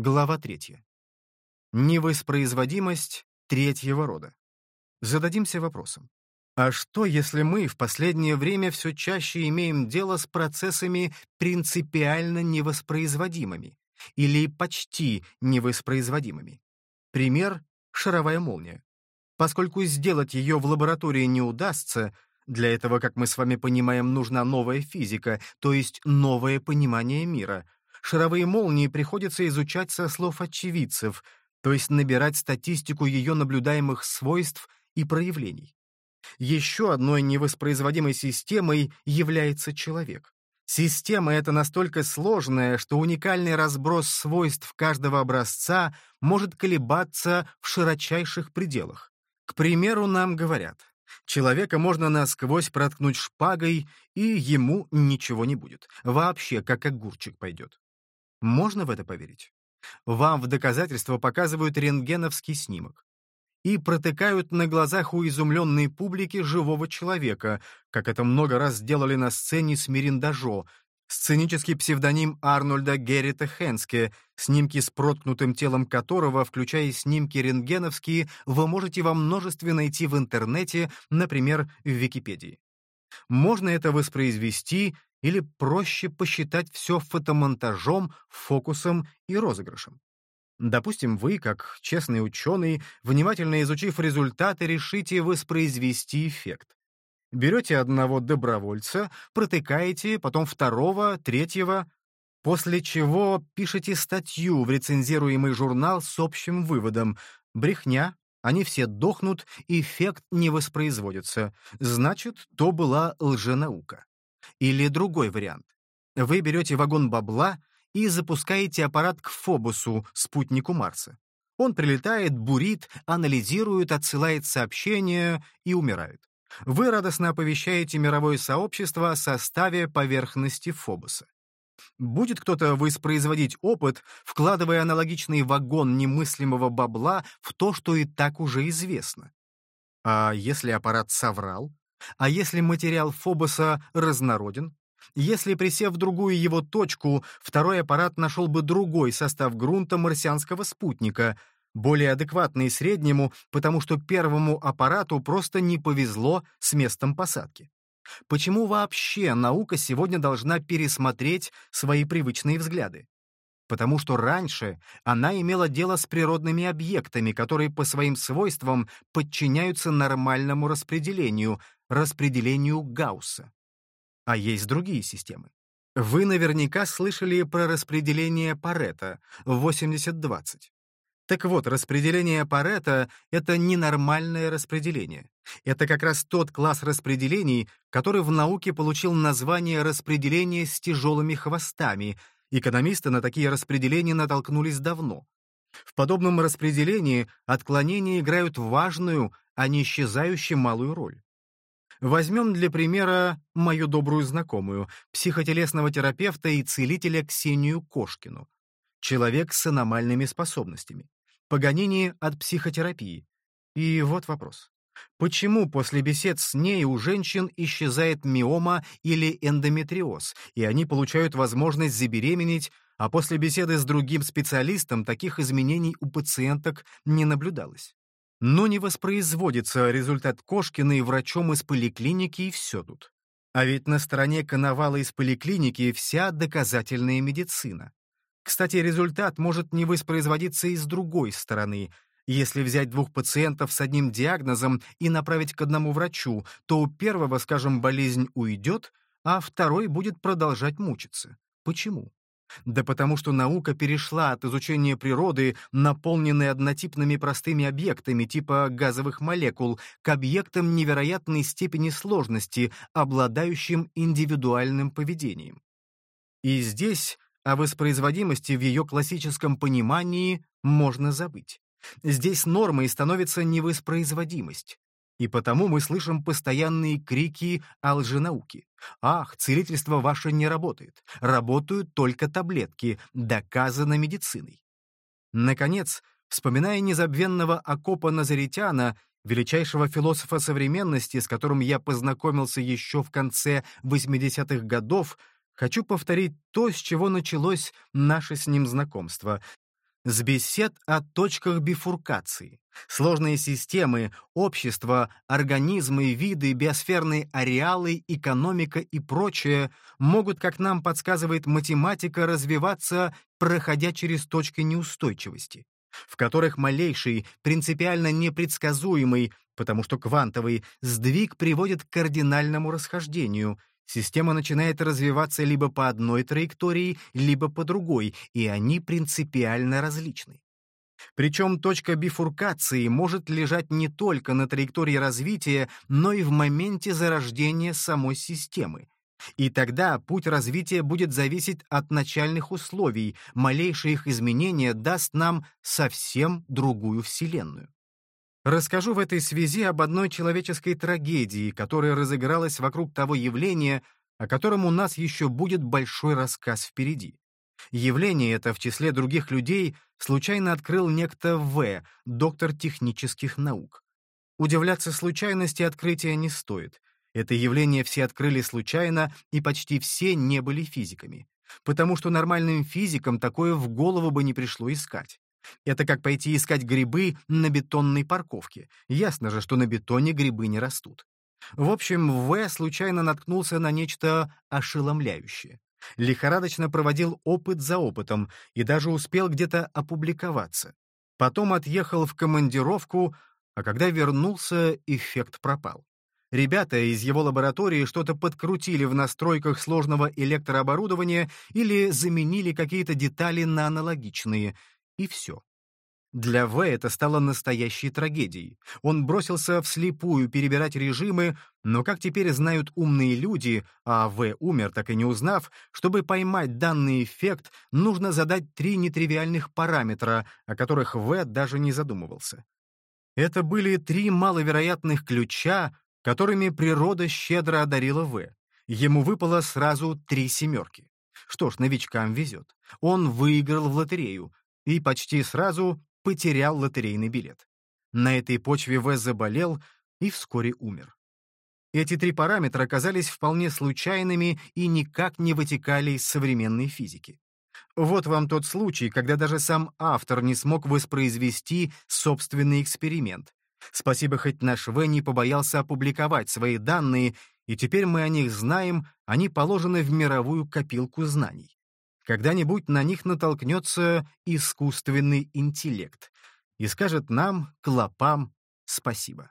Глава третья. Невоспроизводимость третьего рода. Зададимся вопросом. А что, если мы в последнее время все чаще имеем дело с процессами принципиально невоспроизводимыми или почти невоспроизводимыми? Пример — шаровая молния. Поскольку сделать ее в лаборатории не удастся, для этого, как мы с вами понимаем, нужна новая физика, то есть новое понимание мира — Шаровые молнии приходится изучать со слов очевидцев, то есть набирать статистику ее наблюдаемых свойств и проявлений. Еще одной невоспроизводимой системой является человек. Система эта настолько сложная, что уникальный разброс свойств каждого образца может колебаться в широчайших пределах. К примеру, нам говорят, человека можно насквозь проткнуть шпагой, и ему ничего не будет. Вообще, как огурчик пойдет. Можно в это поверить? Вам в доказательство показывают рентгеновский снимок и протыкают на глазах у изумленной публики живого человека, как это много раз сделали на сцене с Мириндажо, сценический псевдоним Арнольда Геррита Хенске, снимки с проткнутым телом которого, включая снимки рентгеновские, вы можете во множестве найти в интернете, например, в Википедии. Можно это воспроизвести или проще посчитать все фотомонтажом, фокусом и розыгрышем. Допустим, вы, как честный ученый, внимательно изучив результаты, решите воспроизвести эффект. Берете одного добровольца, протыкаете, потом второго, третьего, после чего пишете статью в рецензируемый журнал с общим выводом «Брехня, они все дохнут, эффект не воспроизводится. Значит, то была лженаука. Или другой вариант. Вы берете вагон бабла и запускаете аппарат к Фобусу, спутнику Марса. Он прилетает, бурит, анализирует, отсылает сообщения и умирает. Вы радостно оповещаете мировое сообщество о составе поверхности Фобуса. Будет кто-то воспроизводить опыт, вкладывая аналогичный вагон немыслимого бабла в то, что и так уже известно. А если аппарат соврал? А если материал Фобоса разнороден? Если, присев в другую его точку, второй аппарат нашел бы другой состав грунта марсианского спутника, более адекватный среднему, потому что первому аппарату просто не повезло с местом посадки. Почему вообще наука сегодня должна пересмотреть свои привычные взгляды? Потому что раньше она имела дело с природными объектами, которые по своим свойствам подчиняются нормальному распределению, распределению Гаусса. А есть другие системы. Вы наверняка слышали про распределение Паретта 80-20. Так вот, распределение Паретта — это ненормальное распределение. Это как раз тот класс распределений, который в науке получил название распределение с тяжелыми хвостами. Экономисты на такие распределения натолкнулись давно. В подобном распределении отклонения играют важную, а не исчезающую малую роль. Возьмем для примера мою добрую знакомую, психотелесного терапевта и целителя Ксению Кошкину. Человек с аномальными способностями. Паганини от психотерапии. И вот вопрос. Почему после бесед с ней у женщин исчезает миома или эндометриоз, и они получают возможность забеременеть, а после беседы с другим специалистом таких изменений у пациенток не наблюдалось? Но не воспроизводится результат Кошкиной врачом из поликлиники, и все тут. А ведь на стороне Коновала из поликлиники вся доказательная медицина. Кстати, результат может не воспроизводиться и с другой стороны. Если взять двух пациентов с одним диагнозом и направить к одному врачу, то у первого, скажем, болезнь уйдет, а второй будет продолжать мучиться. Почему? Да потому что наука перешла от изучения природы, наполненной однотипными простыми объектами типа газовых молекул, к объектам невероятной степени сложности, обладающим индивидуальным поведением. И здесь о воспроизводимости в ее классическом понимании можно забыть. Здесь нормой становится невоспроизводимость. И потому мы слышим постоянные крики о лженауке. «Ах, целительство ваше не работает. Работают только таблетки. Доказано медициной». Наконец, вспоминая незабвенного окопа Назаритяна, величайшего философа современности, с которым я познакомился еще в конце 80-х годов, Хочу повторить то, с чего началось наше с ним знакомство. С бесед о точках бифуркации. Сложные системы, общества, организмы, виды, биосферные ареалы, экономика и прочее могут, как нам подсказывает математика, развиваться, проходя через точки неустойчивости, в которых малейший, принципиально непредсказуемый, потому что квантовый, сдвиг приводит к кардинальному расхождению, Система начинает развиваться либо по одной траектории, либо по другой, и они принципиально различны. Причем точка бифуркации может лежать не только на траектории развития, но и в моменте зарождения самой системы. И тогда путь развития будет зависеть от начальных условий, малейшее их изменение даст нам совсем другую Вселенную. Расскажу в этой связи об одной человеческой трагедии, которая разыгралась вокруг того явления, о котором у нас еще будет большой рассказ впереди. Явление это в числе других людей случайно открыл некто В., доктор технических наук. Удивляться случайности открытия не стоит. Это явление все открыли случайно, и почти все не были физиками. Потому что нормальным физикам такое в голову бы не пришло искать. Это как пойти искать грибы на бетонной парковке. Ясно же, что на бетоне грибы не растут. В общем, В случайно наткнулся на нечто ошеломляющее. Лихорадочно проводил опыт за опытом и даже успел где-то опубликоваться. Потом отъехал в командировку, а когда вернулся, эффект пропал. Ребята из его лаборатории что-то подкрутили в настройках сложного электрооборудования или заменили какие-то детали на аналогичные, и все. Для В это стало настоящей трагедией. Он бросился вслепую перебирать режимы, но, как теперь знают умные люди, а В умер, так и не узнав, чтобы поймать данный эффект, нужно задать три нетривиальных параметра, о которых В даже не задумывался. Это были три маловероятных ключа, которыми природа щедро одарила В. Ему выпало сразу три семерки. Что ж, новичкам везет. Он выиграл в лотерею и почти сразу потерял лотерейный билет. На этой почве В заболел и вскоре умер. Эти три параметра оказались вполне случайными и никак не вытекали из современной физики. Вот вам тот случай, когда даже сам автор не смог воспроизвести собственный эксперимент. Спасибо, хоть наш В не побоялся опубликовать свои данные, и теперь мы о них знаем, они положены в мировую копилку знаний. Когда-нибудь на них натолкнется искусственный интеллект и скажет нам, клопам, спасибо.